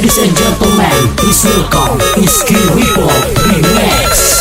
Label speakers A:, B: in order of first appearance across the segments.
A: Ladies and gentlemen, it's Wilco, it's King Whipple, Relax.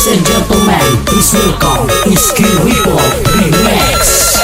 A: Ladies and gentlemen, it's Nilcom, it's King Ripple, Remix.